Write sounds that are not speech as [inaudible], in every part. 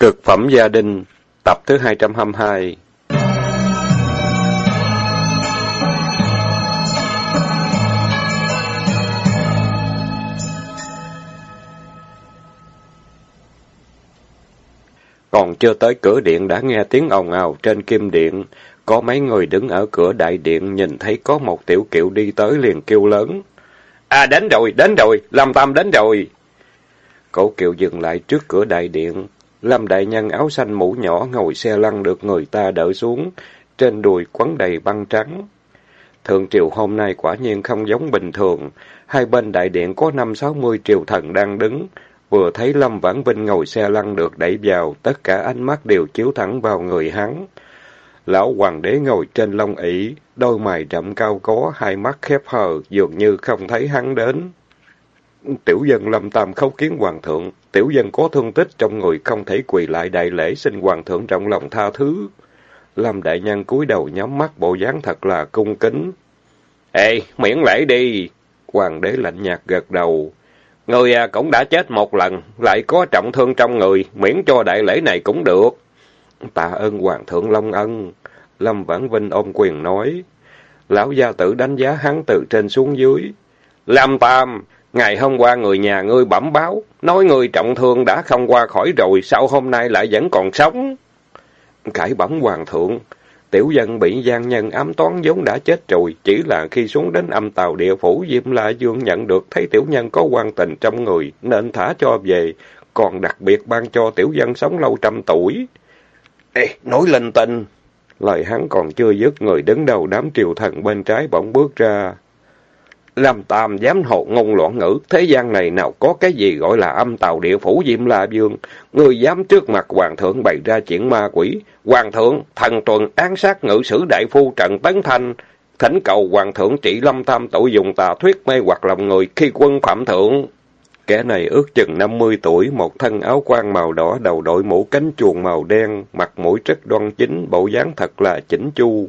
Cực phẩm gia đình, tập thứ 222 Còn chưa tới cửa điện đã nghe tiếng ồn ào trên kim điện. Có mấy người đứng ở cửa đại điện nhìn thấy có một tiểu kiệu đi tới liền kêu lớn. À đến rồi, đến rồi, Lâm Tam đến rồi. Cổ kiệu dừng lại trước cửa đại điện. Lâm đại nhân áo xanh mũ nhỏ ngồi xe lăn được người ta đỡ xuống, trên đùi quấn đầy băng trắng. Thượng triều hôm nay quả nhiên không giống bình thường, hai bên đại điện có năm sáu mươi triều thần đang đứng, vừa thấy Lâm Vãn Vinh ngồi xe lăn được đẩy vào, tất cả ánh mắt đều chiếu thẳng vào người hắn. Lão hoàng đế ngồi trên lông ỷ, đôi mày rậm cao có, hai mắt khép hờ, dường như không thấy hắn đến. Tiểu dân Lâm Tam khấu kiến hoàng thượng, tiểu dân có thương tích trong người không thể quỳ lại đại lễ xin hoàng thượng trọng lòng tha thứ. Lâm đại nhân cúi đầu nhắm mắt bộ dáng thật là cung kính. Ê, miễn lễ đi! Hoàng đế lạnh nhạt gật đầu. Người à, cũng đã chết một lần, lại có trọng thương trong người, miễn cho đại lễ này cũng được. Tạ ơn Hoàng thượng Long Ân. Lâm Vãn Vinh ôm quyền nói. Lão gia tử đánh giá hắn từ trên xuống dưới. Lâm Tam, ngày hôm qua người nhà ngươi bẩm báo, nói ngươi trọng thương đã không qua khỏi rồi, sao hôm nay lại vẫn còn sống? Cải bẩm Hoàng thượng, tiểu dân bị gian nhân ám toán vốn đã chết rồi, chỉ là khi xuống đến âm tàu địa phủ Diêm La Dương nhận được thấy tiểu nhân có quan tình trong người, nên thả cho về, còn đặc biệt ban cho tiểu dân sống lâu trăm tuổi. Ê, nói linh tinh! Lời hắn còn chưa dứt, người đứng đầu đám triều thần bên trái bỗng bước ra. Lâm Tam dám hộ ngôn loạn ngữ, thế gian này nào có cái gì gọi là âm tàu địa phủ Diêm La Dương. Người dám trước mặt Hoàng thượng bày ra chuyện ma quỷ. Hoàng thượng, thần tuần án sát ngự sử đại phu Trần Tấn Thanh. Thỉnh cầu Hoàng thượng trị Lâm Tam tội dùng tà thuyết mê hoặc lòng người khi quân phạm thượng. Kẻ này ước chừng 50 tuổi, một thân áo quan màu đỏ, đầu đội mũ cánh chuồng màu đen, mặt mũi rất đoan chính, bộ dáng thật là chỉnh chu.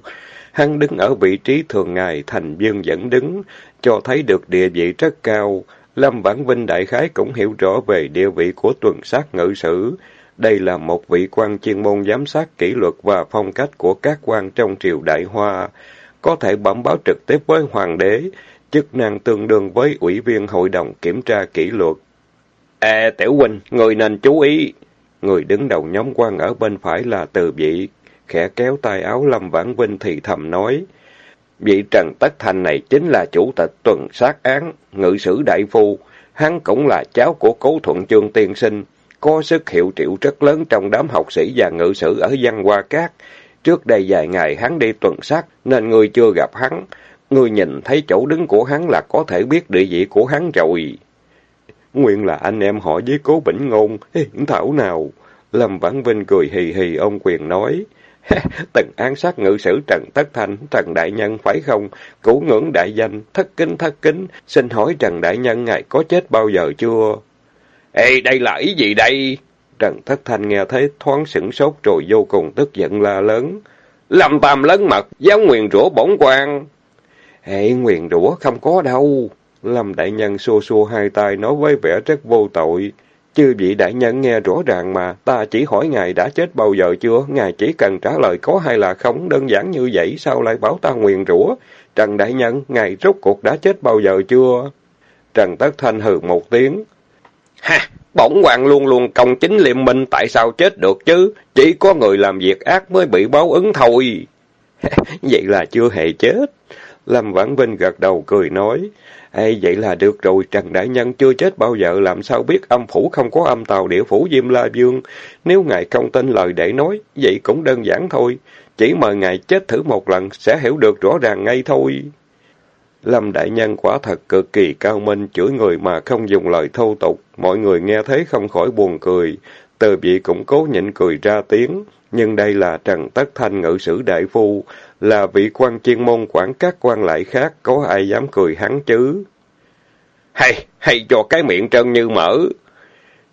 Hắn đứng ở vị trí thường ngày, thành dương dẫn đứng, cho thấy được địa vị rất cao. Lâm Vãn Vinh đại khái cũng hiểu rõ về địa vị của tuần sát ngự sử. Đây là một vị quan chuyên môn giám sát kỷ luật và phong cách của các quan trong triều đại hoa, có thể bẩm báo trực tiếp với hoàng đế, chức năng tương đương với ủy viên hội đồng kiểm tra kỷ luật. À, Tiểu huynh, người nên chú ý. Người đứng đầu nhóm quan ở bên phải là từ vị, khẽ kéo tay áo Lâm Vãn Vinh thì thầm nói. Vị Trần Tất Thành này chính là chủ tịch tuần sát án, ngự sử đại phu. Hắn cũng là cháu của cố thuận chương tiên sinh, có sức hiệu triệu rất lớn trong đám học sĩ và ngự sử ở văn hoa cát. Trước đây vài ngày hắn đi tuần sát, nên người chưa gặp hắn. Người nhìn thấy chỗ đứng của hắn là có thể biết địa vị của hắn rồi. Nguyên là anh em họ với cố Bỉnh Ngôn, hiển thảo nào. Lâm Vãn Vinh cười hì hì ông quyền nói. [laughs] Từng án sát ngự sử Trần Tất thành Trần Đại Nhân phải không? Cũ ngưỡng đại danh, thất kính thất kính. Xin hỏi Trần Đại Nhân ngài có chết bao giờ chưa? Ê, đây là ý gì đây? Trần Thất Thanh nghe thấy thoáng sửng sốt rồi vô cùng tức giận la lớn. Lâm tam lớn mật, giáo nguyền rủa bổn quan. Hệ nguyền rủa không có đâu. Lâm Đại Nhân xua xua hai tay nói với vẻ rất vô tội. Chư vị đại nhân nghe rõ ràng mà, ta chỉ hỏi ngài đã chết bao giờ chưa, ngài chỉ cần trả lời có hay là không, đơn giản như vậy, sao lại bảo ta nguyền rủa? Trần đại nhân, ngài rốt cuộc đã chết bao giờ chưa? Trần Tất Thanh hừ một tiếng. Ha, bỗng hoàng luôn luôn công chính liêm minh, tại sao chết được chứ? Chỉ có người làm việc ác mới bị báo ứng thôi. [laughs] vậy là chưa hề chết. Lâm Vãn Vinh gật đầu cười nói. Ê, vậy là được rồi, Trần Đại Nhân chưa chết bao giờ, làm sao biết âm phủ không có âm tàu địa phủ Diêm La Dương. Nếu ngài không tin lời để nói, vậy cũng đơn giản thôi. Chỉ mời ngài chết thử một lần, sẽ hiểu được rõ ràng ngay thôi. Lâm Đại Nhân quả thật cực kỳ cao minh, chửi người mà không dùng lời thô tục. Mọi người nghe thấy không khỏi buồn cười. Từ vị cũng cố nhịn cười ra tiếng. Nhưng đây là Trần Tất Thanh ngự sử đại phu, là vị quan chuyên môn quản các quan lại khác, có ai dám cười hắn chứ? Hay, hay cho cái miệng trơn như mỡ.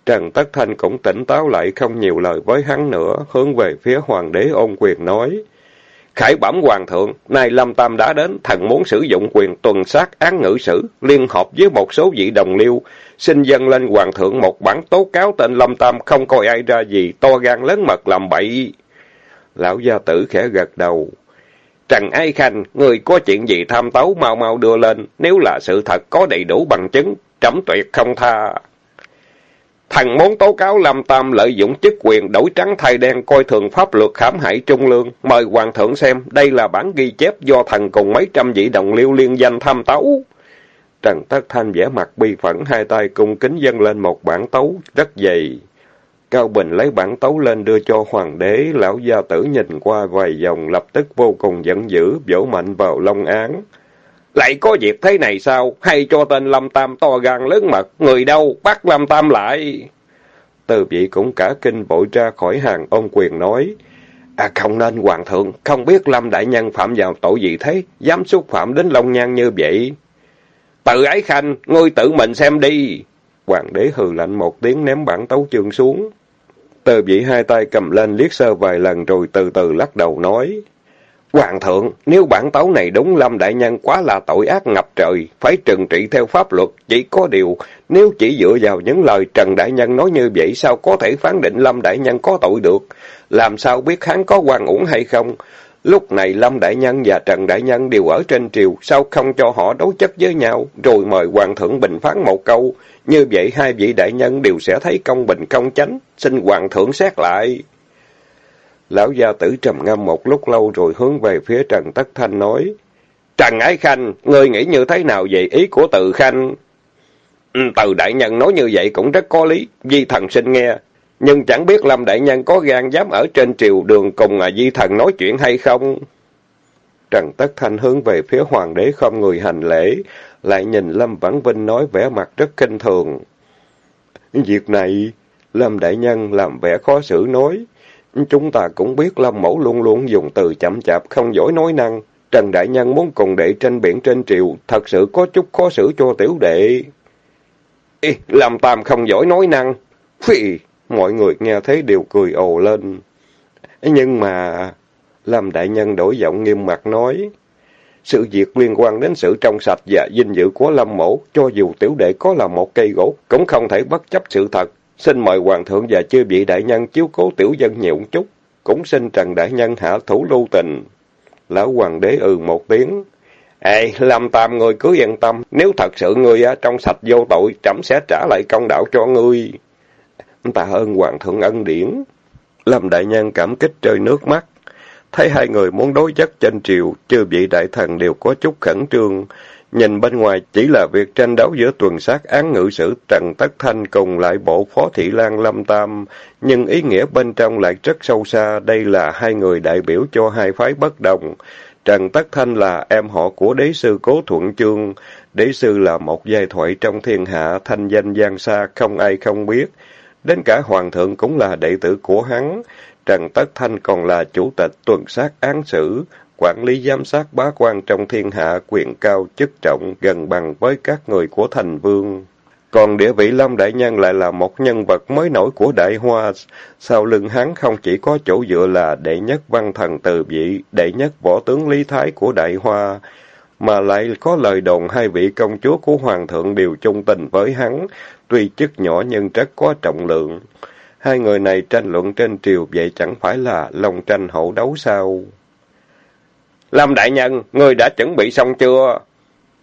Trần Tất Thanh cũng tỉnh táo lại không nhiều lời với hắn nữa, hướng về phía hoàng đế ôn quyền nói. Khải bẩm hoàng thượng, nay Lâm Tam đã đến, thần muốn sử dụng quyền tuần sát án ngữ sử, liên hợp với một số vị đồng liêu, xin dâng lên hoàng thượng một bản tố cáo tên Lâm Tam không coi ai ra gì, to gan lớn mật làm bậy. Lão gia tử khẽ gật đầu. Trần Ai Khanh, người có chuyện gì tham tấu mau mau đưa lên, nếu là sự thật có đầy đủ bằng chứng, trẫm tuyệt không tha. thằng muốn tố cáo Lâm Tam lợi dụng chức quyền đổi trắng thay đen coi thường pháp luật khám hại trung lương. Mời Hoàng thượng xem, đây là bản ghi chép do thần cùng mấy trăm vị đồng liêu liên danh tham tấu. Trần Tất Thanh vẽ mặt bi phẫn, hai tay cung kính dâng lên một bản tấu rất dày. Cao Bình lấy bản tấu lên đưa cho hoàng đế, lão gia tử nhìn qua vài dòng lập tức vô cùng giận dữ, vỗ mạnh vào long án. Lại có việc thế này sao? Hay cho tên Lâm Tam to gan lớn mật, người đâu, bắt Lâm Tam lại. Từ vị cũng cả kinh vội ra khỏi hàng ông quyền nói. À không nên hoàng thượng, không biết Lâm Đại Nhân phạm vào tội gì thế, dám xúc phạm đến Long Nhan như vậy. Tự ái khanh, ngươi tự mình xem đi. Hoàng đế hừ lạnh một tiếng ném bản tấu chương xuống. Từ vị hai tay cầm lên liếc sơ vài lần rồi từ từ lắc đầu nói. Hoàng thượng, nếu bản tấu này đúng Lâm Đại Nhân quá là tội ác ngập trời, phải trừng trị theo pháp luật, chỉ có điều, nếu chỉ dựa vào những lời Trần Đại Nhân nói như vậy sao có thể phán định Lâm Đại Nhân có tội được, làm sao biết hắn có quan uổng hay không? Lúc này Lâm Đại Nhân và Trần Đại Nhân đều ở trên triều, sao không cho họ đấu chất với nhau, rồi mời Hoàng thượng bình phán một câu, như vậy hai vị Đại Nhân đều sẽ thấy công bình công chánh, xin Hoàng thượng xét lại. Lão gia tử trầm ngâm một lúc lâu rồi hướng về phía Trần Tất Thanh nói. Trần Ái Khanh, ngươi nghĩ như thế nào về ý của từ Khanh? Ừ, từ đại nhân nói như vậy cũng rất có lý, Di thần xin nghe. Nhưng chẳng biết Lâm đại nhân có gan dám ở trên triều đường cùng à, Di thần nói chuyện hay không? Trần Tất Thanh hướng về phía hoàng đế không người hành lễ, lại nhìn Lâm Vãn Vinh nói vẻ mặt rất kinh thường. Việc này, Lâm đại nhân làm vẻ khó xử nói. Chúng ta cũng biết Lâm Mẫu luôn luôn dùng từ chậm chạp, không giỏi nói năng. Trần Đại Nhân muốn cùng đệ tranh biển trên triều, thật sự có chút khó xử cho tiểu đệ. Ê, Lâm Tam không giỏi nói năng. Phi, mọi người nghe thấy đều cười ồ lên. Nhưng mà... Lâm Đại Nhân đổi giọng nghiêm mặt nói. Sự việc liên quan đến sự trong sạch và dinh dự của Lâm Mẫu, cho dù tiểu đệ có là một cây gỗ, cũng không thể bất chấp sự thật. Xin mời Hoàng thượng và chư vị đại nhân chiếu cố tiểu dân nhiều chút. Cũng xin Trần Đại Nhân hạ thủ lưu tình. Lão Hoàng đế ừ một tiếng. Ê, Lâm Tam ngươi cứ yên tâm. Nếu thật sự ngươi à, trong sạch vô tội, trẫm sẽ trả lại công đạo cho ngươi. Tạ ơn Hoàng thượng ân điển. Lâm Đại Nhân cảm kích rơi nước mắt. Thấy hai người muốn đối chất tranh triều, chư vị đại thần đều có chút khẩn trương. Nhìn bên ngoài chỉ là việc tranh đấu giữa tuần sát án ngự sử Trần Tất Thanh cùng lại bộ Phó Thị Lan Lâm Tam, nhưng ý nghĩa bên trong lại rất sâu xa, đây là hai người đại biểu cho hai phái bất đồng. Trần Tất Thanh là em họ của đế sư Cố Thuận Chương, đế sư là một giai thoại trong thiên hạ, thanh danh gian xa, không ai không biết. Đến cả Hoàng thượng cũng là đệ tử của hắn. Trần Tất Thanh còn là chủ tịch tuần sát án xử quản lý giám sát bá quan trong thiên hạ, quyền cao, chức trọng, gần bằng với các người của thành vương. Còn địa vị Lâm Đại Nhân lại là một nhân vật mới nổi của Đại Hoa. Sau lưng hắn không chỉ có chỗ dựa là đệ nhất văn thần từ vị, đệ nhất võ tướng Lý Thái của Đại Hoa, mà lại có lời đồn hai vị công chúa của Hoàng thượng đều chung tình với hắn, tuy chức nhỏ nhưng rất có trọng lượng. Hai người này tranh luận trên triều vậy chẳng phải là lòng tranh hậu đấu sao? Lâm Đại Nhân, người đã chuẩn bị xong chưa?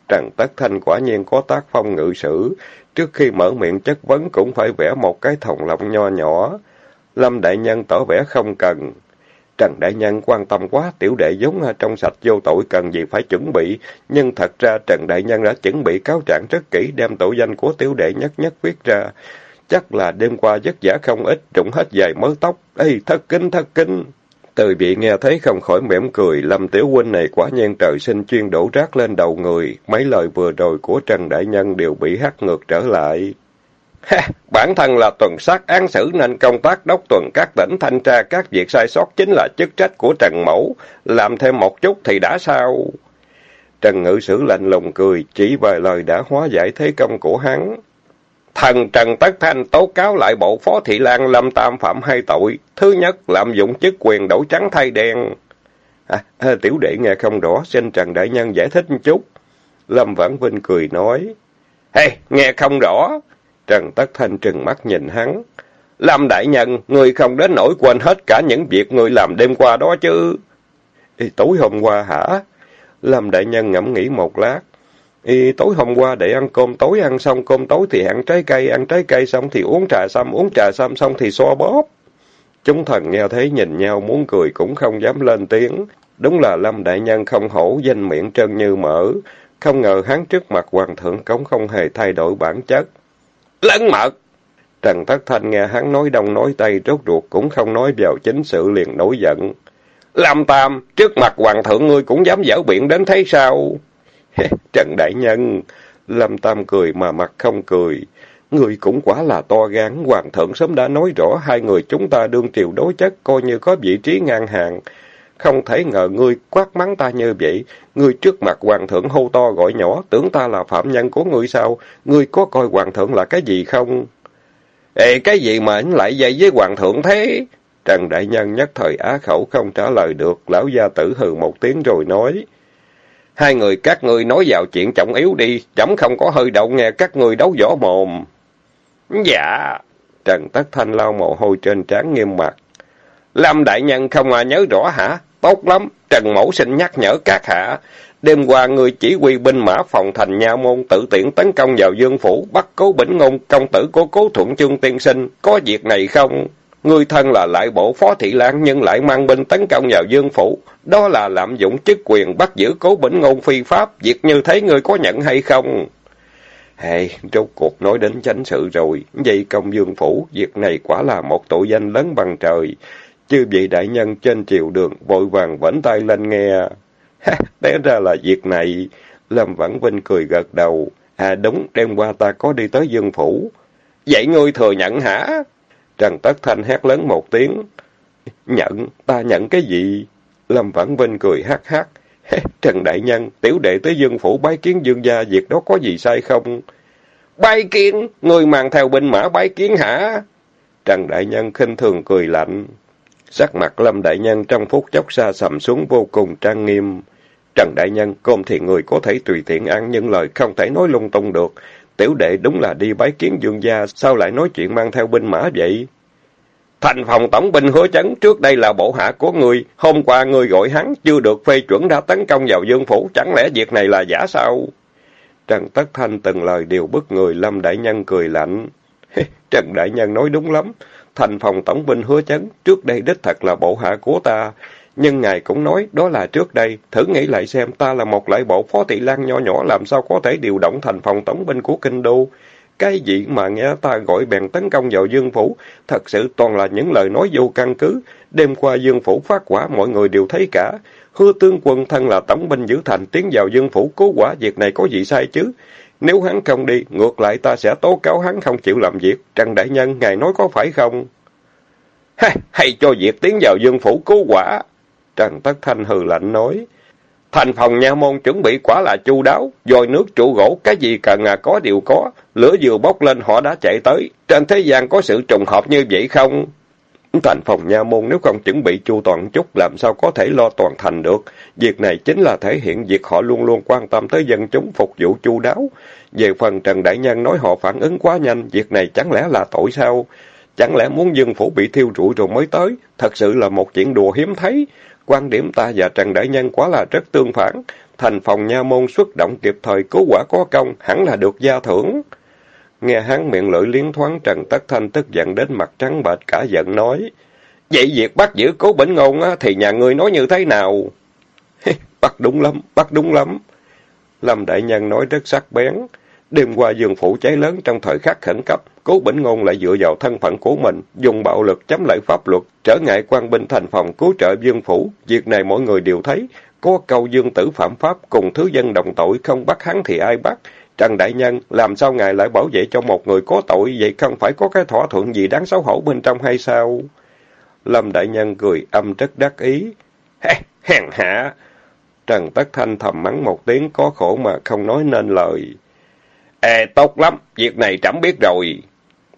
Trần Tất Thanh quả nhiên có tác phong ngự sử, trước khi mở miệng chất vấn cũng phải vẽ một cái thòng lọng nho nhỏ. Lâm Đại Nhân tỏ vẻ không cần. Trần Đại Nhân quan tâm quá, tiểu đệ giống trong sạch vô tội cần gì phải chuẩn bị, nhưng thật ra Trần Đại Nhân đã chuẩn bị cáo trạng rất kỹ đem tội danh của tiểu đệ nhất nhất viết ra. Chắc là đêm qua giấc giả không ít, trụng hết dài mớ tóc. Ê, thất kính, thất kính. Từ vị nghe thấy không khỏi mỉm cười, Lâm Tiểu Huynh này quả nhiên trời sinh chuyên đổ rác lên đầu người. Mấy lời vừa rồi của Trần Đại Nhân đều bị hắt ngược trở lại. [laughs] Ha, bản thân là tuần sát án xử nên công tác đốc tuần các tỉnh thanh tra các việc sai sót chính là chức trách của Trần Mẫu. Làm thêm một chút thì đã sao? Trần Ngự Sử lạnh lùng cười, chỉ vài lời đã hóa giải thế công của hắn. Thần Trần Tất Thanh tố cáo lại bộ Phó Thị Lan Lâm Tam phạm hai tội. Thứ nhất, lạm dụng chức quyền đổi trắng thay đen. À, à, tiểu đệ nghe không rõ, xin Trần Đại Nhân giải thích một chút. Lâm Vãn Vinh cười nói. Hey, nghe không rõ. Trần Tất Thanh trừng mắt nhìn hắn. Lâm Đại Nhân, người không đến nỗi quên hết cả những việc người làm đêm qua đó chứ. Ê, tối hôm qua hả? Lâm Đại Nhân ngẫm nghĩ một lát y tối hôm qua để ăn cơm tối, ăn xong cơm tối thì ăn trái cây, ăn trái cây xong thì uống trà xăm, uống trà xăm xong thì xoa bóp. Chúng thần nghe thấy nhìn nhau muốn cười cũng không dám lên tiếng. Đúng là Lâm Đại Nhân không hổ danh miệng trơn như mỡ. Không ngờ hắn trước mặt hoàng thượng cống không hề thay đổi bản chất. Lấn mật! Trần Tất Thanh nghe hắn nói đông nói tây rốt ruột cũng không nói vào chính sự liền nổi giận. Lâm Tam, trước mặt hoàng thượng ngươi cũng dám dở biện đến thế sao? [laughs] Trần Đại Nhân, Lâm Tam cười mà mặt không cười. Người cũng quá là to gan, hoàng thượng sớm đã nói rõ hai người chúng ta đương triều đối chất coi như có vị trí ngang hàng. Không thể ngờ ngươi quát mắng ta như vậy, ngươi trước mặt hoàng thượng hô to gọi nhỏ, tưởng ta là phạm nhân của ngươi sao? Ngươi có coi hoàng thượng là cái gì không? Ê, cái gì mà anh lại dây với hoàng thượng thế? Trần Đại Nhân nhất thời á khẩu không trả lời được, lão gia tử hừ một tiếng rồi nói. Hai người các ngươi nói vào chuyện trọng yếu đi, chẳng không có hơi đậu nghe các ngươi đấu võ mồm. Dạ. Trần Tất Thanh lau mồ hôi trên trán nghiêm mặt. Lâm Đại Nhân không à nhớ rõ hả? Tốt lắm, Trần Mẫu xin nhắc nhở các hạ. Đêm qua người chỉ huy binh mã phòng thành nha môn tự tiện tấn công vào dương phủ, bắt cố bỉnh ngôn công tử của cố thuận chương tiên sinh. Có việc này không? Người thân là lại bộ phó thị lan nhưng lại mang binh tấn công vào dương phủ. Đó là lạm dụng chức quyền bắt giữ cố bỉnh ngôn phi pháp. Việc như thế người có nhận hay không? hề rốt cuộc nói đến chánh sự rồi. Vậy công dương phủ, việc này quả là một tội danh lớn bằng trời. Chư vị đại nhân trên triều đường vội vàng vẫn tay lên nghe. Ha, té ra là việc này. Lâm Vãn Vinh cười gật đầu. À đúng, đêm qua ta có đi tới dương phủ. Vậy ngươi thừa nhận hả? Trần Tất Thanh hét lớn một tiếng. Nhận, ta nhận cái gì? Lâm Vãn Vinh cười hát hát. Trần Đại Nhân, tiểu đệ tới dương phủ bái kiến dương gia, việc đó có gì sai không? Bái kiến, người mang theo binh mã bái kiến hả? Trần Đại Nhân khinh thường cười lạnh. Sắc mặt Lâm Đại Nhân trong phút chốc xa sầm xuống vô cùng trang nghiêm. Trần Đại Nhân, cơm thì người có thể tùy tiện ăn nhưng lời không thể nói lung tung được. Tiểu đệ đúng là đi bái kiến dương gia, sao lại nói chuyện mang theo binh mã vậy? Thành phòng tổng binh hứa chấn trước đây là bộ hạ của người, hôm qua người gọi hắn chưa được phê chuẩn đã tấn công vào dương phủ, chẳng lẽ việc này là giả sao? Trần Tất Thanh từng lời đều bức người, Lâm Đại Nhân cười lạnh. Trần Đại Nhân nói đúng lắm, thành phòng tổng binh hứa chấn, trước đây đích thật là bộ hạ của ta. Nhưng ngài cũng nói đó là trước đây, thử nghĩ lại xem ta là một lại bộ phó thị lang nhỏ nhỏ làm sao có thể điều động thành phòng tổng binh của kinh đô. Cái gì mà nghe ta gọi bèn tấn công vào Dương Phủ, thật sự toàn là những lời nói vô căn cứ. Đêm qua Dương Phủ phát quả mọi người đều thấy cả. Hứa tướng quân thân là tổng binh giữ thành tiến vào Dương Phủ cố quả việc này có gì sai chứ? Nếu hắn không đi, ngược lại ta sẽ tố cáo hắn không chịu làm việc. Trần Đại Nhân, ngài nói có phải không? [laughs] Ha, hay cho việc tiến vào Dương Phủ cứu quả. Trần Tất Thanh hừ lạnh nói. Thành phòng nha môn chuẩn bị quả là chu đáo, dồi nước trụ gỗ, cái gì cần à có đều có. Lửa vừa bốc lên họ đã chạy tới. Trên thế gian có sự trùng hợp như vậy không? Thành phòng nha môn nếu không chuẩn bị chu toàn chút làm sao có thể lo toàn thành được. Việc này chính là thể hiện việc họ luôn luôn quan tâm tới dân chúng phục vụ chu đáo. Về phần Trần Đại Nhân nói họ phản ứng quá nhanh, việc này chẳng lẽ là tội sao? Chẳng lẽ muốn dương phủ bị thiêu rụi rồi mới tới? Thật sự là một chuyện đùa hiếm thấy. Quan điểm ta và Trần Đại Nhân quá là rất tương phản. Thành phòng nha môn xuất động kịp thời cứu quả có công, hẳn là được gia thưởng. Nghe hắn miệng lưỡi liến thoáng Trần Tất Thanh tức giận đến mặt trắng bệch cả giận nói. Vậy việc bắt giữ cố bỉnh ngôn á, thì nhà ngươi nói như thế nào? [laughs] bắt đúng lắm, bắt đúng lắm. Lâm Đại Nhân nói rất sắc bén. Đêm qua giường phủ cháy lớn trong thời khắc khẩn cấp, Cố Bỉnh Ngôn lại dựa vào thân phận của mình, dùng bạo lực chấm lại pháp luật, trở ngại quan binh thành phòng cứu trợ dương phủ. Việc này mọi người đều thấy. Có câu dương tử phạm pháp cùng thứ dân đồng tội, không bắt hắn thì ai bắt. Trần Đại Nhân, làm sao ngài lại bảo vệ cho một người có tội, vậy không phải có cái thỏa thuận gì đáng xấu hổ bên trong hay sao? Lâm Đại Nhân cười âm rất đắc ý. Hèn hạ! Trần Tất Thanh thầm mắng một tiếng có khổ mà không nói nên lời. Ê, tốt lắm, việc này trẫm biết rồi.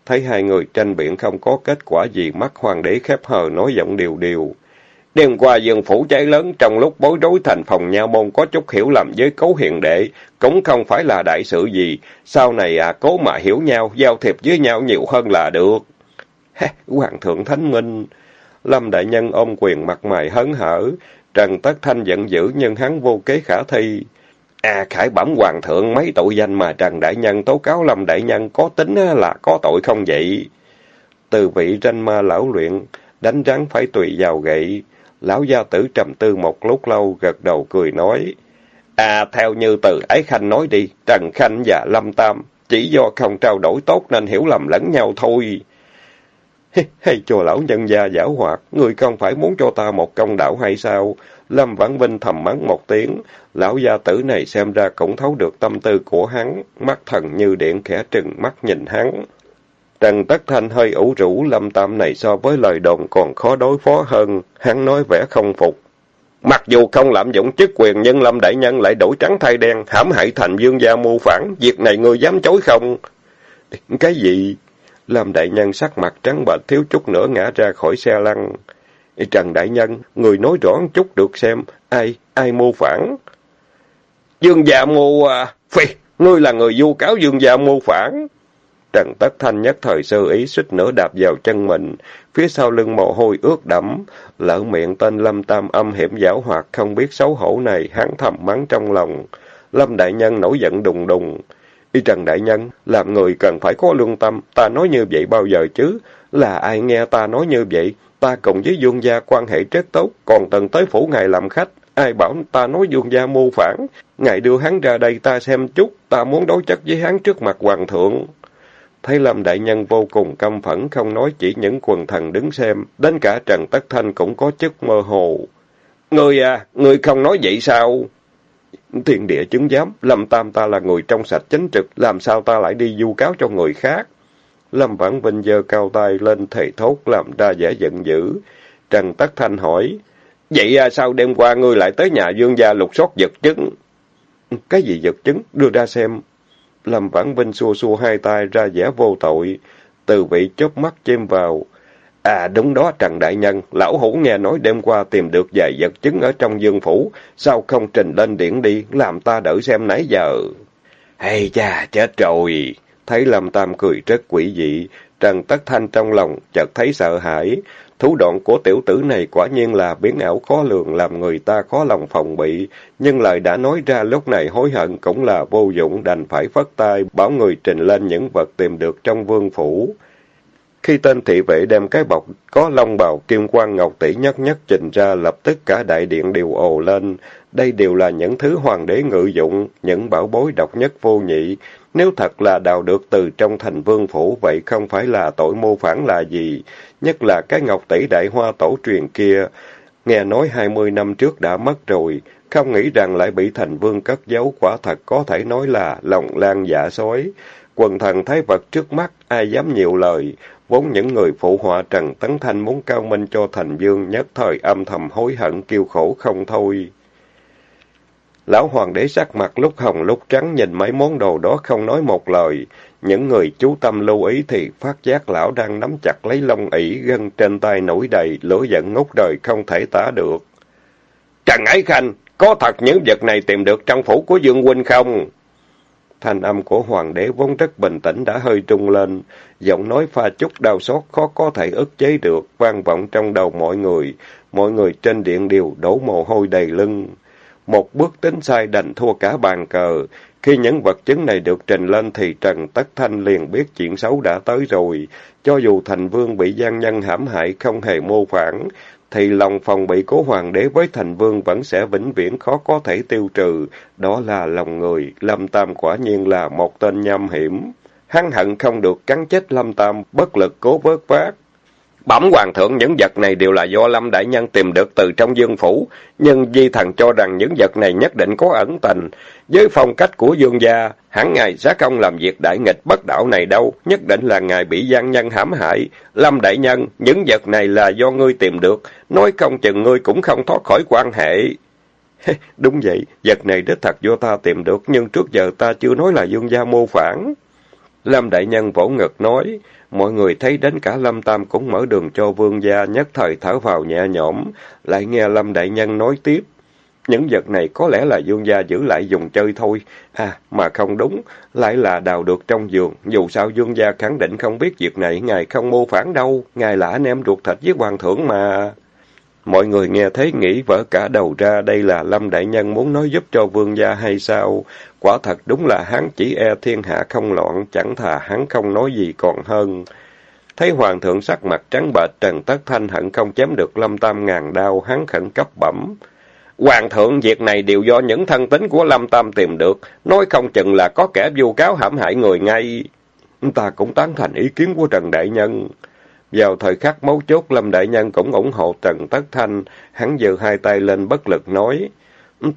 Thấy hai người tranh biện không có kết quả gì, mắt hoàng đế khép hờ nói giọng điều điều. Đêm qua dương phủ cháy lớn trong lúc bối rối thành phòng nha môn có chút hiểu lầm với cố hiền đệ, cũng không phải là đại sự gì. Sau này à cố mà hiểu nhau, giao thiệp với nhau nhiều hơn là được. Ha, Hoàng thượng Thánh Minh, Lâm Đại Nhân ôm quyền mặt mày hớn hở, Trần Tất Thanh giận dữ nhưng hắn vô kế khả thi. À khải bẩm Hoàng thượng mấy tội danh mà Trần Đại Nhân tố cáo Lâm Đại Nhân có tính là có tội không vậy? Từ vị tranh ma lão luyện, đánh rắn phải tùy vào gậy. Lão gia tử trầm tư một lúc lâu, gật đầu cười nói. À, theo như từ ấy Khanh nói đi, Trần Khanh và Lâm Tam, chỉ do không trao đổi tốt nên hiểu lầm lẫn nhau thôi. [laughs] Hay cho lão nhân gia giả hoạt, người không phải muốn cho ta một công đạo hay sao? Lâm Vãn Vinh thầm mắng một tiếng, lão gia tử này xem ra cũng thấu được tâm tư của hắn, mắt thần như điện khẽ trừng mắt nhìn hắn. Trần Tất Thanh hơi ủ rũ, Lâm Tam này so với lời đồn còn khó đối phó hơn, hắn nói vẻ không phục. Mặc dù không lạm dụng chức quyền nhưng Lâm Đại Nhân lại đổi trắng thay đen, hãm hại thành dương gia mưu phản, việc này người dám chối không? Cái gì? Lâm Đại Nhân sắc mặt trắng bệch thiếu chút nữa ngã ra khỏi xe lăn. Trần Đại Nhân, người nói rõ chút được xem, ai, ai mưu phản? Dương Dạ Mô à, phi, ngươi là người vu cáo dương Dạ Mô phản. Trần Tất Thanh nhất thời sơ ý suýt nữa đạp vào chân mình, phía sau lưng mồ hôi ướt đẫm, lỡ miệng tên Lâm Tam âm hiểm giảo hoạt không biết xấu hổ này, hắn thầm mắng trong lòng. Lâm Đại Nhân nổi giận đùng đùng. Y Trần Đại Nhân, làm người cần phải có lương tâm, ta nói như vậy bao giờ chứ? Là ai nghe ta nói như vậy? Ta cùng với Dương gia quan hệ rất tốt, còn từng tới phủ ngài làm khách. Ai bảo ta nói Dương gia mưu phản? Ngài đưa hắn ra đây ta xem chút, ta muốn đối chất với hắn trước mặt hoàng thượng. Thấy Lâm Đại Nhân vô cùng căm phẫn, không nói chỉ những quần thần đứng xem, đến cả Trần Tất Thanh cũng có chức mơ hồ. Ngươi à, ngươi không nói vậy sao? Thiên địa chứng giám, Lâm Tam ta là người trong sạch chính trực, làm sao ta lại đi du cáo cho người khác? Lâm Vãn Vinh giơ cao tay lên thầy thốt làm ra vẻ giận dữ. Trần Tất Thanh hỏi, Vậy à, sao đêm qua ngươi lại tới nhà dương gia lục soát vật chứng? Cái gì vật chứng? Đưa ra xem. Lâm Vãn Vinh xua xua hai tay ra vẻ vô tội. Từ vị chớp mắt chêm vào. À đúng đó Trần Đại Nhân, lão hủ nghe nói đêm qua tìm được vài vật chứng ở trong dương phủ, sao không trình lên điển đi, làm ta đỡ xem nãy giờ. Hay cha, chết rồi. Thấy Lâm Tam cười rất quỷ dị, Trần Tất Thanh trong lòng chợt thấy sợ hãi. Thủ đoạn của tiểu tử này quả nhiên là biến ảo khó lường làm người ta khó lòng phòng bị, nhưng lời đã nói ra lúc này hối hận cũng là vô dụng đành phải phất tay bảo người trình lên những vật tìm được trong vương phủ. Khi tên thị vệ đem cái bọc có long bào kim quan ngọc tỷ nhất nhất trình ra, lập tức cả đại điện đều ồ lên. Đây đều là những thứ hoàng đế ngự dụng, những bảo bối độc nhất vô nhị. Nếu thật là đào được từ trong thành vương phủ, vậy không phải là tội mô phản là gì. Nhất là cái ngọc tỷ đại hoa tổ truyền kia. Nghe nói hai mươi năm trước đã mất rồi, không nghĩ rằng lại bị thành vương cất giấu quả thật có thể nói là lòng lan dạ sói. Quần thần thấy vật trước mắt, ai dám nhiều lời. Vốn những người phụ họa Trần Tấn Thanh muốn cao minh cho thành vương nhất thời âm thầm hối hận kêu khổ không thôi. Lão hoàng đế sắc mặt lúc hồng lúc trắng nhìn mấy món đồ đó không nói một lời. Những người chú tâm lưu ý thì phát giác lão đang nắm chặt lấy lông ỉ gân trên tay nổi đầy, lửa giận ngút đời không thể tả được. Trần Ái Khanh, có thật những vật này tìm được trong phủ của Dương Huynh không? Thanh âm của hoàng đế vốn rất bình tĩnh đã hơi trung lên, giọng nói pha chút đau xót khó có thể ức chế được, vang vọng trong đầu mọi người. Mọi người trên điện đều đổ mồ hôi đầy lưng. Một bước tính sai đành thua cả bàn cờ. Khi những vật chứng này được trình lên thì Trần Tất Thanh liền biết chuyện xấu đã tới rồi. Cho dù thành vương bị gian nhân hãm hại không hề mô phản, thì lòng phòng bị của hoàng đế với thành vương vẫn sẽ vĩnh viễn khó có thể tiêu trừ. Đó là lòng người, Lâm Tam quả nhiên là một tên nham hiểm. Hắn hận không được cắn chết Lâm Tam, bất lực cố vớt vát. Bẩm hoàng thượng những vật này đều là do Lâm Đại Nhân tìm được từ trong dương phủ, nhưng Di Thần cho rằng những vật này nhất định có ẩn tình. Với phong cách của dương gia, hẳn ngài sẽ không làm việc đại nghịch bất đạo này đâu, nhất định là ngài bị gian nhân hãm hại. Lâm Đại Nhân, những vật này là do ngươi tìm được, nói không chừng ngươi cũng không thoát khỏi quan hệ. [laughs] Đúng vậy, vật này đích thật do ta tìm được, nhưng trước giờ ta chưa nói là dương gia mô phản. Lâm Đại Nhân vỗ ngực nói, mọi người thấy đến cả Lâm Tam cũng mở đường cho vương gia, nhất thời thở vào nhẹ nhõm, lại nghe Lâm Đại Nhân nói tiếp. Những vật này có lẽ là vương gia giữ lại dùng chơi thôi. À, mà không đúng, lại là đào được trong giường. Dù sao vương gia khẳng định không biết việc này, ngài không mô phản đâu. Ngài là anh em ruột thịt với hoàng thượng mà. Mọi người nghe thấy nghĩ vỡ cả đầu ra đây là Lâm Đại Nhân muốn nói giúp cho vương gia hay sao? Quả thật đúng là hắn chỉ e thiên hạ không loạn, chẳng thà hắn không nói gì còn hơn. Thấy hoàng thượng sắc mặt trắng bệch, Trần Tất Thanh hận không chém được Lâm Tam ngàn đao, hắn khẩn cấp bẩm. Hoàng thượng, việc này đều do những thân tính của Lâm Tam tìm được, nói không chừng là có kẻ vu cáo hãm hại người ngay. Ta cũng tán thành ý kiến của Trần Đại Nhân. Vào thời khắc mấu chốt, Lâm Đại Nhân cũng ủng hộ Trần Tất Thanh, hắn giơ hai tay lên bất lực nói.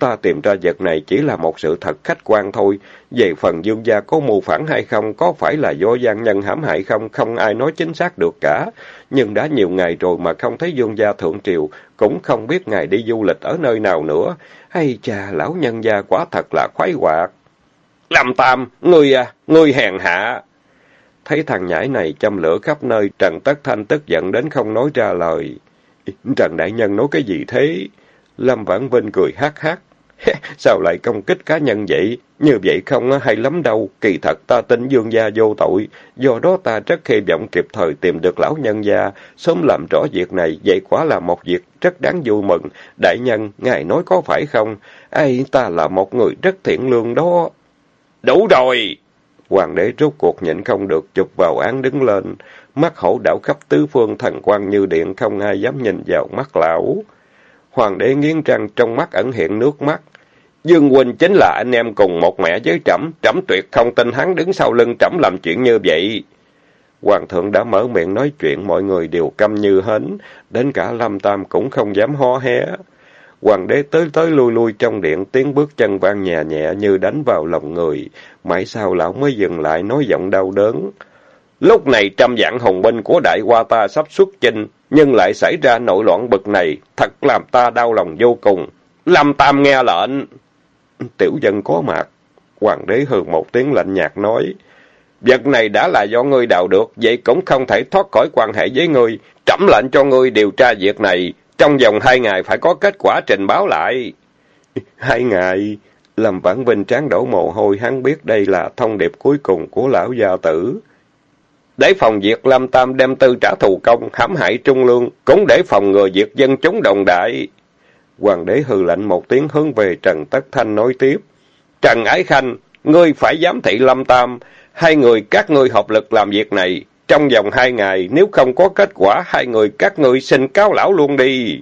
Ta tìm ra vật này chỉ là một sự thật khách quan thôi. Về phần dương gia có mưu phản hay không, có phải là do gian nhân hãm hại không, không ai nói chính xác được cả. Nhưng đã nhiều ngày rồi mà không thấy dương gia thượng triều, cũng không biết ngài đi du lịch ở nơi nào nữa. Hay cha, lão nhân gia quả thật là khoái hoạt. Lâm Tam, ngươi à, ngươi hèn hạ. Thấy thằng nhãi này châm lửa khắp nơi, Trần Tất Thanh tức giận đến không nói ra lời. [laughs] Trần Đại Nhân nói cái gì thế? Lâm Vãn Vinh cười hát hát. [laughs] Sao lại công kích cá nhân vậy? Như vậy không hay lắm đâu. Kỳ thật ta tin dương gia vô tội. Do đó ta rất hy vọng kịp thời tìm được lão nhân gia. Sớm làm rõ việc này. Vậy quả là một việc rất đáng vui mừng. Đại nhân, ngài nói có phải không? Ai, ta là một người rất thiện lương đó. Đủ rồi! Hoàng đế rốt cuộc nhịn không được chụp vào án đứng lên. Mắt hổ đảo khắp tứ phương thần quang như điện không ai dám nhìn vào mắt lão. Hoàng đế nghiến răng trong mắt ẩn hiện nước mắt. Dương Huynh chính là anh em cùng một mẹ với trẫm, trẫm tuyệt không tin hắn đứng sau lưng trẫm làm chuyện như vậy. Hoàng thượng đã mở miệng nói chuyện, mọi người đều câm như hến, đến cả Lâm Tam cũng không dám ho hé. Hoàng đế tới tới lui lui trong điện, tiếng bước chân vang nhẹ nhẹ như đánh vào lòng người. Mãi sau lão mới dừng lại nói giọng đau đớn. Lúc này trăm vạn hồng binh của đại hoa ta sắp xuất chinh, nhưng lại xảy ra nội loạn bực này, thật làm ta đau lòng vô cùng. Lâm Tam nghe lệnh. Tiểu dân có mặt. Hoàng đế hừ một tiếng lạnh nhạt nói. Việc này đã là do ngươi đào được, vậy cũng không thể thoát khỏi quan hệ với ngươi. Trẫm lệnh cho ngươi điều tra việc này. Trong vòng hai ngày phải có kết quả trình báo lại. [laughs] Hai ngày? Lâm Vãn Vinh tráng đổ mồ hôi, hắn biết đây là thông điệp cuối cùng của lão gia tử. Để phòng việc Lâm Tam đem tư trả thù công, hãm hại trung lương, cũng để phòng ngừa việc dân chúng đồng đại. Hoàng đế hừ lạnh một tiếng hướng về Trần Tất Thanh nói tiếp. Trần Ái Khanh, ngươi phải giám thị Lâm Tam, hai người các ngươi hợp lực làm việc này. Trong vòng hai ngày, nếu không có kết quả, hai người các ngươi xin cáo lão luôn đi.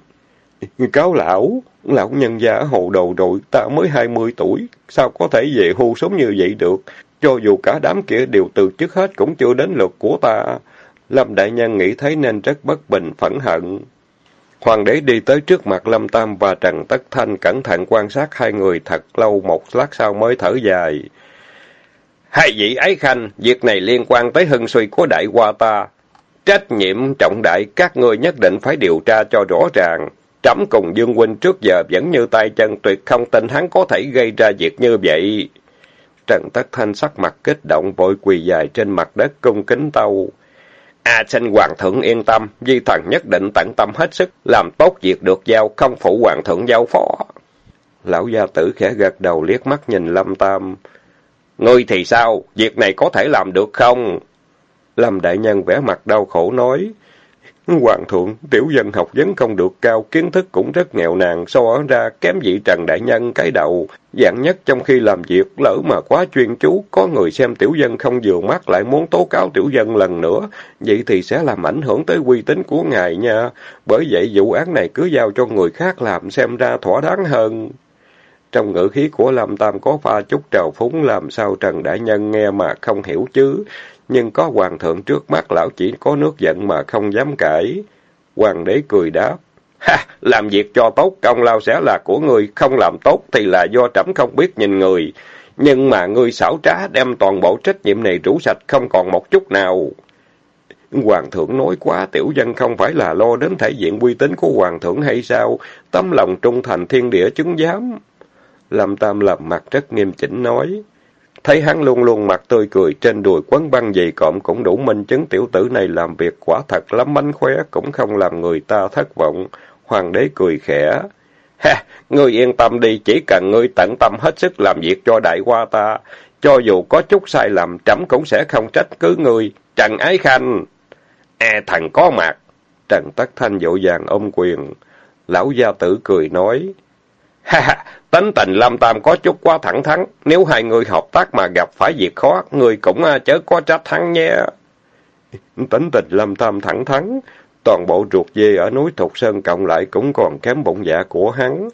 [laughs] Cáo lão? Lão nhân gia hồ đồ rồi, ta mới hai mươi tuổi, sao có thể về hưu sớm như vậy được? Cho dù cả đám kia đều từ chức hết cũng chưa đến lượt của ta. Lâm Đại Nhân nghĩ thấy nên rất bất bình, phẫn hận. Hoàng đế đi tới trước mặt Lâm Tam và Trần Tất Thanh cẩn thận quan sát hai người thật lâu, một lát sau mới thở dài. Hai vị ái khanh, việc này liên quan tới hưng suy của đại hoa ta. Trách nhiệm trọng đại, các ngươi nhất định phải điều tra cho rõ ràng. Trẫm cùng Dương Huynh trước giờ vẫn như tay chân tuyệt không tin hắn có thể gây ra việc như vậy. Trần Tất Thanh sắc mặt kích động vội quỳ dài trên mặt đất cung kính tâu. A xin hoàng thượng yên tâm, di thần nhất định tận tâm hết sức, làm tốt việc được giao, không phụ hoàng thượng giao phó. Lão gia tử khẽ gật đầu liếc mắt nhìn Lâm Tam. Ngươi thì sao? Việc này có thể làm được không? Lâm đại nhân vẻ mặt đau khổ nói. Hoàng thượng, tiểu dân học vấn không được cao, kiến thức cũng rất nghèo nàn, so ra kém vị Trần Đại Nhân cái đầu. Dạng nhất trong khi làm việc, lỡ mà quá chuyên chú, có người xem tiểu dân không vừa mắt lại muốn tố cáo tiểu dân lần nữa, vậy thì sẽ làm ảnh hưởng tới uy tín của ngài nha. Bởi vậy vụ án này cứ giao cho người khác làm xem ra thỏa đáng hơn. Trong ngữ khí của Lâm Tam có pha chút trào phúng làm sao Trần Đại Nhân nghe mà không hiểu chứ nhưng có hoàng thượng trước mắt lão chỉ có nước giận mà không dám cãi. Hoàng đế cười đáp, ha, làm việc cho tốt công lao sẽ là của người, không làm tốt thì là do trẫm không biết nhìn người. Nhưng mà ngươi xảo trá đem toàn bộ trách nhiệm này rủ sạch không còn một chút nào. Hoàng thượng nói quá, tiểu dân không phải là lo đến thể diện uy tín của hoàng thượng hay sao? Tấm lòng trung thành thiên địa chứng giám. Lâm Tam làm mặt rất nghiêm chỉnh nói. Thấy hắn luôn luôn mặt tươi cười trên đùi quấn băng dày cộm cũng đủ minh chứng tiểu tử này làm việc quả thật lắm mánh khóe, cũng không làm người ta thất vọng. Hoàng đế cười khẽ. Ha, ngươi yên tâm đi, chỉ cần ngươi tận tâm hết sức làm việc cho đại qua ta. Cho dù có chút sai lầm, trẫm cũng sẽ không trách cứ ngươi. Trần Ái Khanh! E thằng có mặt! Trần Tất Thanh dỗ dàng ôm quyền. Lão gia tử cười nói. Ha ha, tính tình Lâm Tam có chút quá thẳng thắn. Nếu hai người hợp tác mà gặp phải việc khó, người cũng à, chớ có trách hắn nhé. Tính tình Lâm Tam thẳng thắn. Toàn bộ ruột dê ở núi Thục Sơn cộng lại cũng còn kém bụng dạ của hắn.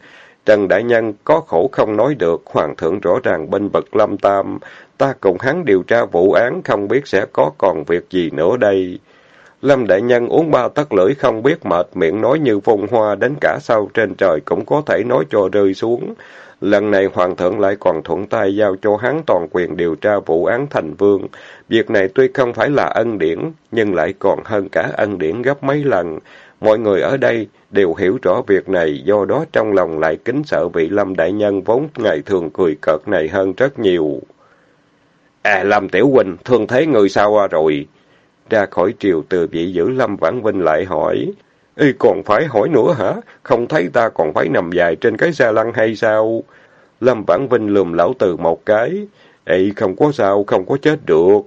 Trần Đại Nhân có khổ không nói được, Hoàng thượng rõ ràng bên bậc Lâm Tam. Ta cùng hắn điều tra vụ án, không biết sẽ có còn việc gì nữa đây. Lâm Đại Nhân uống ba tất lưỡi không biết mệt, miệng nói như phun hoa, đến cả sau trên trời cũng có thể nói cho rơi xuống. Lần này Hoàng thượng lại còn thuận tay giao cho hắn toàn quyền điều tra vụ án thành vương. Việc này tuy không phải là ân điển, nhưng lại còn hơn cả ân điển gấp mấy lần. Mọi người ở đây đều hiểu rõ việc này, do đó trong lòng lại kính sợ vị Lâm Đại Nhân vốn ngày thường cười cợt này hơn rất nhiều. À, Lâm Tiểu Huynh, thương thấy người sao rồi? Ra khỏi triều từ vị giữ Lâm Vãn Vinh lại hỏi. Ê, còn phải hỏi nữa hả? Không thấy ta còn phải nằm dài trên cái xa lăng hay sao? Lâm Vãn Vinh lườm lão từ một cái. Ê, không có sao, không có chết được.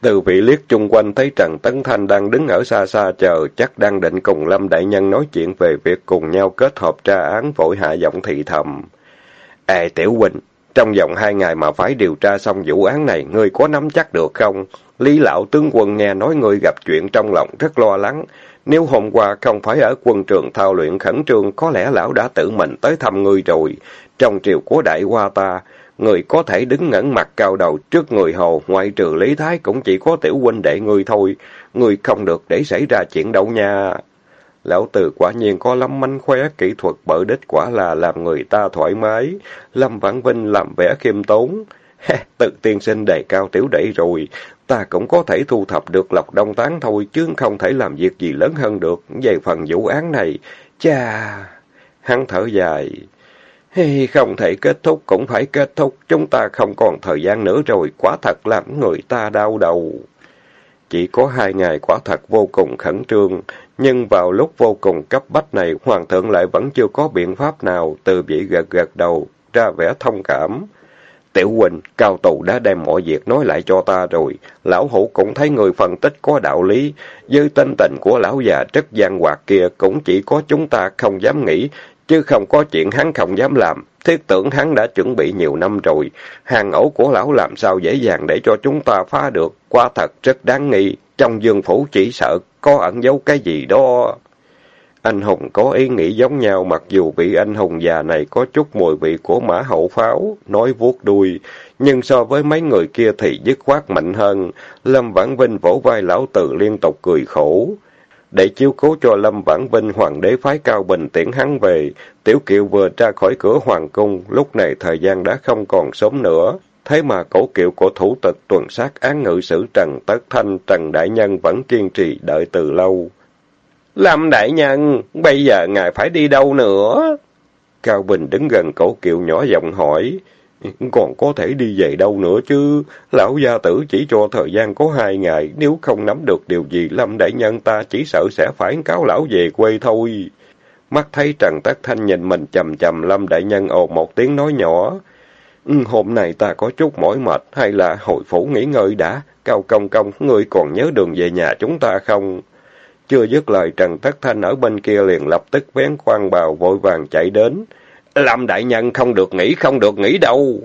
Từ vị liếc chung quanh thấy Trần Tấn Thanh đang đứng ở xa xa chờ, chắc đang định cùng Lâm Đại Nhân nói chuyện về việc cùng nhau kết hợp tra án vội hạ giọng thị thầm. Ê, Tiểu Huynh, trong vòng hai ngày mà phải điều tra xong vụ án này, ngươi có nắm chắc được không? Lý lão tướng quân nghe nói ngươi gặp chuyện trong lòng rất lo lắng. Nếu hôm qua không phải ở quân trường thao luyện khẩn trương, có lẽ lão đã tự mình tới thăm ngươi rồi. Trong triều của đại hoa ta, người có thể đứng ngẩng mặt cao đầu trước người hồ, ngoại trừ Lý Thái cũng chỉ có tiểu huynh đệ ngươi thôi. Ngươi không được để xảy ra chuyện đâu nha. Lão tử quả nhiên có lắm mánh khóe, kỹ thuật bởi đích quả là làm người ta thoải mái. Lâm Vãn Vinh làm vẻ khiêm tốn. [laughs] Tự tiên sinh đề cao tiểu đệ rồi, ta cũng có thể thu thập được lọc đông tán thôi, chứ không thể làm việc gì lớn hơn được. Về phần vụ án này, cha... Hắn thở dài. Hey, không thể kết thúc cũng phải kết thúc, chúng ta không còn thời gian nữa rồi, quả thật làm người ta đau đầu. Chỉ có hai ngày quả thật vô cùng khẩn trương, nhưng vào lúc vô cùng cấp bách này, Hoàng thượng lại vẫn chưa có biện pháp nào, từ vị gật gật đầu, ra vẻ thông cảm. Tiểu huỳnh cao tù đã đem mọi việc nói lại cho ta rồi. Lão Hữu cũng thấy người phân tích có đạo lý. Với tinh tình của lão già rất gian hoạt kia cũng chỉ có chúng ta không dám nghĩ, chứ không có chuyện hắn không dám làm. Thiết tưởng hắn đã chuẩn bị nhiều năm rồi. Hàng ổ của lão làm sao dễ dàng để cho chúng ta phá được. Qua thật rất đáng nghi. Trong dương phủ chỉ sợ có ẩn giấu cái gì đó. Anh hùng có ý nghĩ giống nhau mặc dù vị anh hùng già này có chút mùi vị của mã hậu pháo, nói vuốt đuôi, nhưng so với mấy người kia thì dứt khoát mạnh hơn. Lâm Vãn Vinh vỗ vai lão tử liên tục cười khổ. Để chiếu cố cho Lâm Vãn Vinh, hoàng đế phái cao bình tiễn hắn về. Tiểu Kiều vừa ra khỏi cửa hoàng cung, lúc này thời gian đã không còn sớm nữa. Thế mà cổ kiệu của thủ tịch tuần sát án ngự sử Trần Tất Thanh, Trần Đại Nhân vẫn kiên trì đợi từ lâu. Lâm Đại Nhân, bây giờ ngài phải đi đâu nữa? Cao Bình đứng gần cổ kiệu nhỏ giọng hỏi. Còn có thể đi về đâu nữa chứ? Lão gia tử chỉ cho thời gian có hai ngày, nếu không nắm được điều gì Lâm Đại Nhân ta chỉ sợ sẽ phải cáo lão về quê thôi. Mắt thấy Trần Tất Thanh nhìn mình chầm chầm Lâm Đại Nhân ồ một tiếng nói nhỏ. Ừ, hôm nay ta có chút mỏi mệt, hay là hồi phủ nghỉ ngơi đã? Cao công công, ngươi còn nhớ đường về nhà chúng ta không? Chưa dứt lời Trần Tất Thanh ở bên kia liền lập tức vén khoan bào vội vàng chạy đến. Lâm Đại Nhân không được nghỉ, không được nghỉ đâu.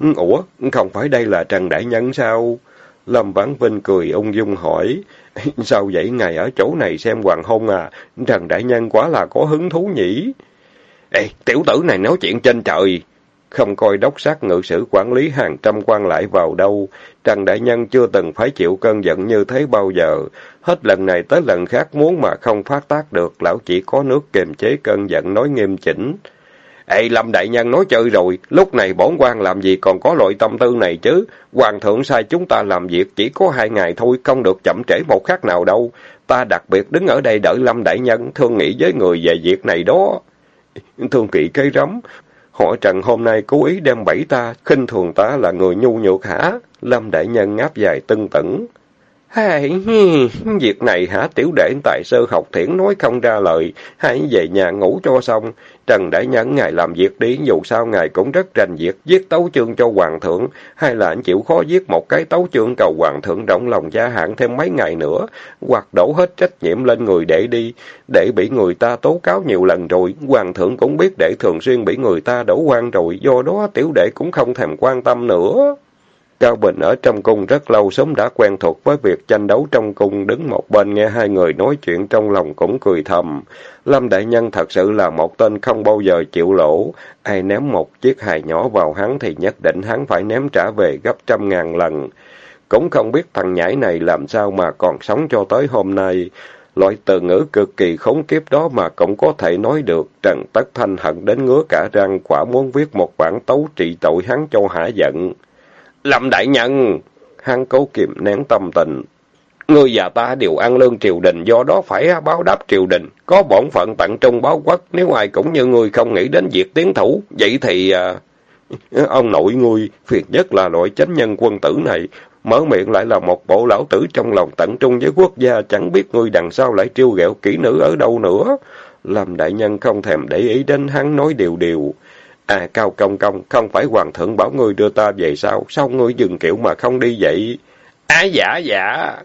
Ừ, ủa, không phải đây là Trần Đại Nhân sao? Lâm Vãn Vinh cười ung dung hỏi. [laughs] Sao vậy ngài ở chỗ này xem hoàng hôn à? Trần Đại Nhân quá là có hứng thú nhỉ? Ê, tiểu tử này nói chuyện trên trời. Không coi đốc sát ngự sử quản lý hàng trăm quan lại vào đâu. Trần Đại Nhân chưa từng phải chịu cơn giận như thế bao giờ. Hết lần này tới lần khác muốn mà không phát tác được, lão chỉ có nước kiềm chế cơn giận nói nghiêm chỉnh. Ê, Lâm Đại Nhân nói chơi rồi, lúc này bổn quan làm gì còn có loại tâm tư này chứ. Hoàng thượng sai chúng ta làm việc chỉ có hai ngày thôi, không được chậm trễ một khắc nào đâu. Ta đặc biệt đứng ở đây đợi Lâm Đại Nhân thương nghĩ với người về việc này đó. Thương kỵ cây rắm, Họ Trần hôm nay cố ý đem bẫy ta, khinh thường ta là người nhu nhược hả? Lâm Đại Nhân ngáp dài tưng tửng. Hay, việc này hả tiểu đệ tại sơ học thiển nói không ra lời, hãy về nhà ngủ cho xong. Trần Đại Nhân ngài làm việc đi, dù sao ngài cũng rất rành việc, viết tấu chương cho hoàng thượng, hay là anh chịu khó viết một cái tấu chương cầu hoàng thượng rộng lòng gia hạn thêm mấy ngày nữa, hoặc đổ hết trách nhiệm lên người đệ đi, để bị người ta tố cáo nhiều lần rồi, hoàng thượng cũng biết đệ thường xuyên bị người ta đổ quan rồi, do đó tiểu đệ cũng không thèm quan tâm nữa. Cao Bình ở trong cung rất lâu sớm đã quen thuộc với việc tranh đấu trong cung, đứng một bên nghe hai người nói chuyện trong lòng cũng cười thầm. Lâm Đại Nhân thật sự là một tên không bao giờ chịu lỗ, ai ném một chiếc hài nhỏ vào hắn thì nhất định hắn phải ném trả về gấp trăm ngàn lần. Cũng không biết thằng nhãi này làm sao mà còn sống cho tới hôm nay. Loại từ ngữ cực kỳ khốn kiếp đó mà cũng có thể nói được. Trần Tất Thanh hận đến ngứa cả răng quả muốn viết một bản tấu trị tội hắn cho hả giận. Lâm đại nhân! Hắn cố kiềm nén tâm tình. Ngươi và ta đều ăn lương triều đình, do đó phải báo đáp triều đình. Có bổn phận tận trung báo quốc, nếu ai cũng như ngươi không nghĩ đến việc tiến thủ, vậy thì... À... [laughs] Ông nội ngươi, phiền nhất là loại chánh nhân quân tử này, mở miệng lại là một bộ lão tử trong lòng tận trung với quốc gia, chẳng biết ngươi đằng sau lại trêu ghẹo kỹ nữ ở đâu nữa. làm đại nhân không thèm để ý đến hắn nói điều điều. À, Cao Công Công, không phải Hoàng thượng bảo ngươi đưa ta về sao? Sao ngươi dừng kiểu mà không đi vậy? À, dạ, dạ.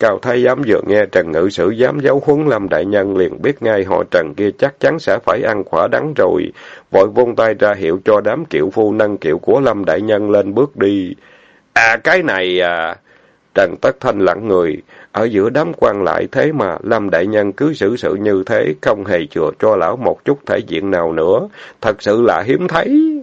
Cao Thái Giám vừa nghe Trần Ngự Sử dám giáo huấn Lâm Đại Nhân liền biết ngay họ Trần kia chắc chắn sẽ phải ăn quả đắng rồi. Vội vung tay ra hiệu cho đám kiệu phu nâng kiệu của Lâm Đại Nhân lên bước đi. À, cái này à... Trần Tất Thanh lặng người, ở giữa đám quan lại thế mà Lâm Đại Nhân cứ xử sự như thế, không hề chừa cho lão một chút thể diện nào nữa, thật sự là hiếm thấy.